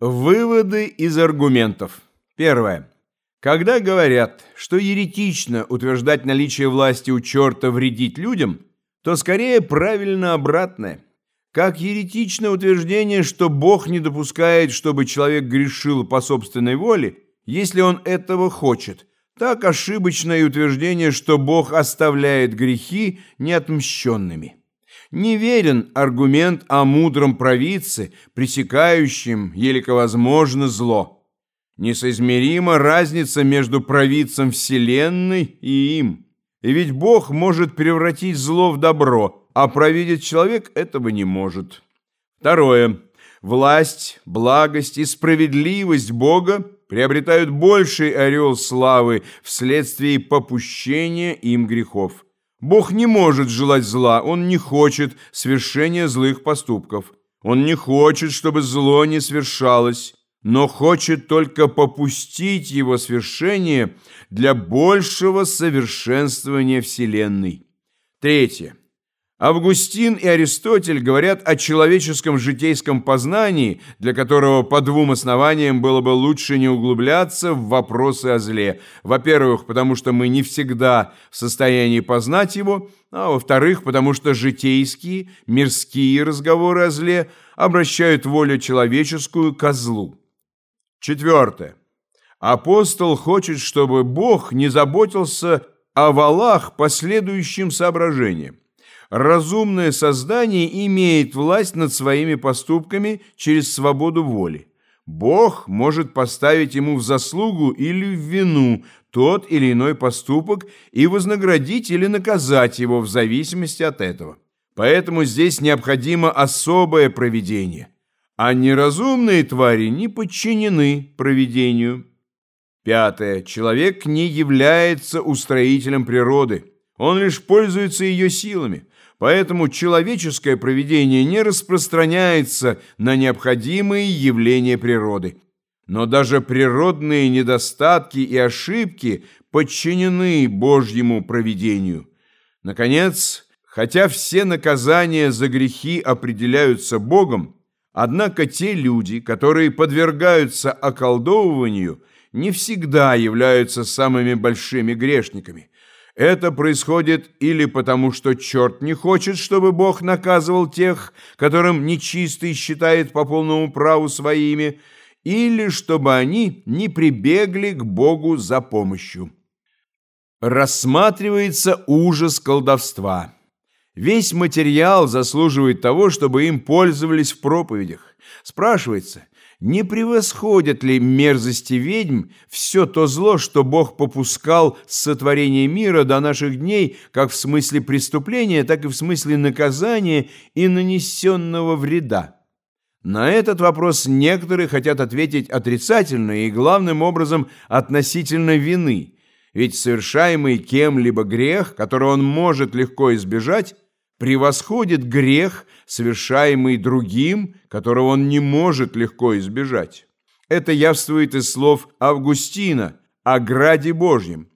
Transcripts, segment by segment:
Выводы из аргументов. Первое. Когда говорят, что еретично утверждать наличие власти у черта вредить людям, то скорее правильно обратное. Как еретично утверждение, что Бог не допускает, чтобы человек грешил по собственной воле, если он этого хочет, так ошибочное утверждение, что Бог оставляет грехи неотмщенными. Неверен аргумент о мудром провидце, пресекающем, елико возможно, зло. Несоизмерима разница между провидцем Вселенной и им. И ведь Бог может превратить зло в добро, а провидеть человек этого не может. Второе. Власть, благость и справедливость Бога приобретают больший орел славы вследствие попущения им грехов. Бог не может желать зла, Он не хочет свершения злых поступков. Он не хочет, чтобы зло не свершалось, но хочет только попустить его свершение для большего совершенствования Вселенной. Третье. Августин и Аристотель говорят о человеческом житейском познании, для которого по двум основаниям было бы лучше не углубляться в вопросы о зле. Во-первых, потому что мы не всегда в состоянии познать его, а во-вторых, потому что житейские, мирские разговоры о зле обращают волю человеческую к злу. Четвертое. Апостол хочет, чтобы Бог не заботился о валах по следующим соображениям разумное создание имеет власть над своими поступками через свободу воли. Бог может поставить ему в заслугу или в вину тот или иной поступок и вознаградить или наказать его в зависимости от этого. Поэтому здесь необходимо особое проведение, а неразумные твари не подчинены проведению. Пятое. Человек не является устроителем природы. Он лишь пользуется ее силами. Поэтому человеческое провидение не распространяется на необходимые явления природы. Но даже природные недостатки и ошибки подчинены Божьему провидению. Наконец, хотя все наказания за грехи определяются Богом, однако те люди, которые подвергаются околдовыванию, не всегда являются самыми большими грешниками. Это происходит или потому, что черт не хочет, чтобы Бог наказывал тех, которым нечистый считает по полному праву своими, или чтобы они не прибегли к Богу за помощью. Рассматривается ужас колдовства. Весь материал заслуживает того, чтобы им пользовались в проповедях. Спрашивается, не превосходят ли мерзости ведьм все то зло, что Бог попускал с сотворения мира до наших дней, как в смысле преступления, так и в смысле наказания и нанесенного вреда? На этот вопрос некоторые хотят ответить отрицательно и главным образом относительно вины, ведь совершаемый кем-либо грех, которого он может легко избежать, превосходит грех, совершаемый другим, которого он не может легко избежать. Это явствует из слов Августина о граде Божьем.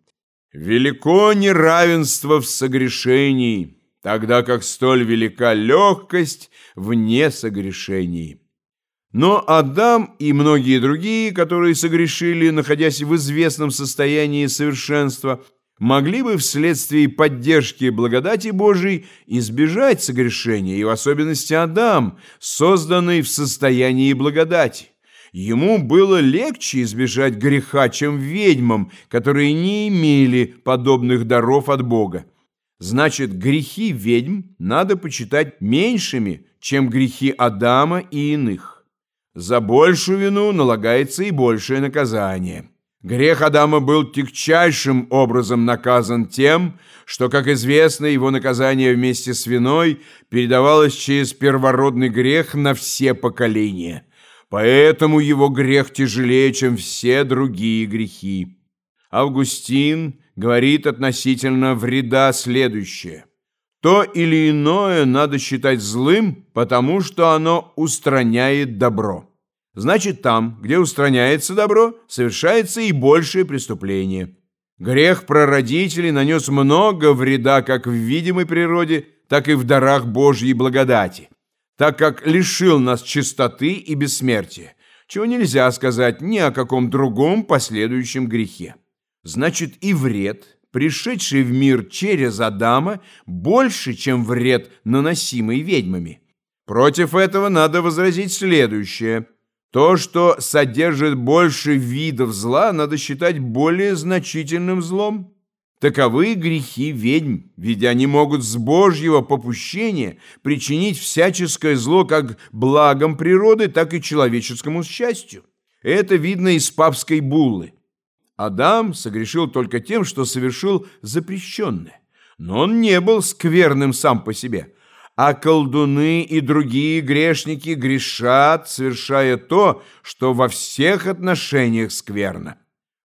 «Велико неравенство в согрешении, тогда как столь велика легкость в несогрешении». Но Адам и многие другие, которые согрешили, находясь в известном состоянии совершенства, могли бы вследствие поддержки благодати Божией избежать согрешения, и в особенности Адам, созданный в состоянии благодати. Ему было легче избежать греха, чем ведьмам, которые не имели подобных даров от Бога. Значит, грехи ведьм надо почитать меньшими, чем грехи Адама и иных. За большую вину налагается и большее наказание. Грех Адама был тягчайшим образом наказан тем, что, как известно, его наказание вместе с виной передавалось через первородный грех на все поколения. Поэтому его грех тяжелее, чем все другие грехи. Августин говорит относительно вреда следующее. То или иное надо считать злым, потому что оно устраняет добро. Значит, там, где устраняется добро, совершается и большее преступление. Грех прародителей нанес много вреда как в видимой природе, так и в дарах Божьей благодати, так как лишил нас чистоты и бессмертия. чего нельзя сказать ни о каком другом последующем грехе. Значит, и вред, пришедший в мир через Адама, больше, чем вред, наносимый ведьмами. Против этого надо возразить следующее. То, что содержит больше видов зла, надо считать более значительным злом. Таковы грехи ведьм, ведь они могут с Божьего попущения причинить всяческое зло как благом природы, так и человеческому счастью. Это видно из папской буллы. Адам согрешил только тем, что совершил запрещенное. Но он не был скверным сам по себе. А колдуны и другие грешники грешат, совершая то, что во всех отношениях скверно.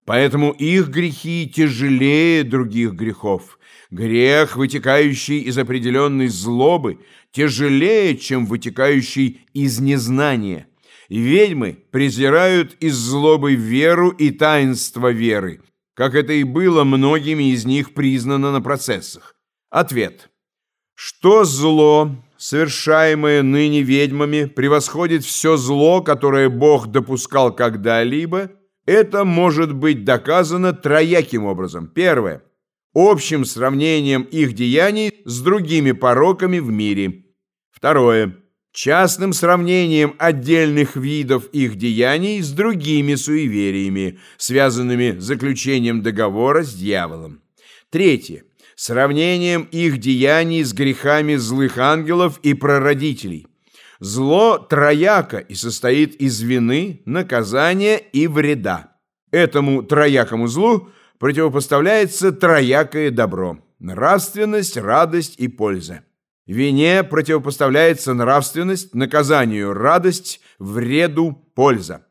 Поэтому их грехи тяжелее других грехов. Грех, вытекающий из определенной злобы, тяжелее, чем вытекающий из незнания. Ведьмы презирают из злобы веру и таинство веры, как это и было многими из них признано на процессах. Ответ. Что зло, совершаемое ныне ведьмами, превосходит все зло, которое Бог допускал когда-либо – это может быть доказано трояким образом. Первое. Общим сравнением их деяний с другими пороками в мире. Второе. Частным сравнением отдельных видов их деяний с другими суевериями, связанными заключением договора с дьяволом. Третье. Сравнением их деяний с грехами злых ангелов и прародителей. Зло трояко и состоит из вины, наказания и вреда. Этому троякому злу противопоставляется троякое добро – нравственность, радость и польза. Вине противопоставляется нравственность, наказанию – радость, вреду – польза.